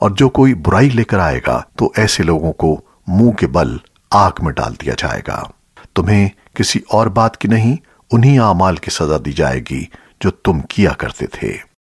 और जो कोई बुराई लेकर आएगा तो ऐसे लोगों को मुँह के बल आग में डाल दिया जाएगा। तुम्हें किसी और बात की नहीं, उन्हीं अमाल की सजा दी जाएगी जो तुम किया करते थे।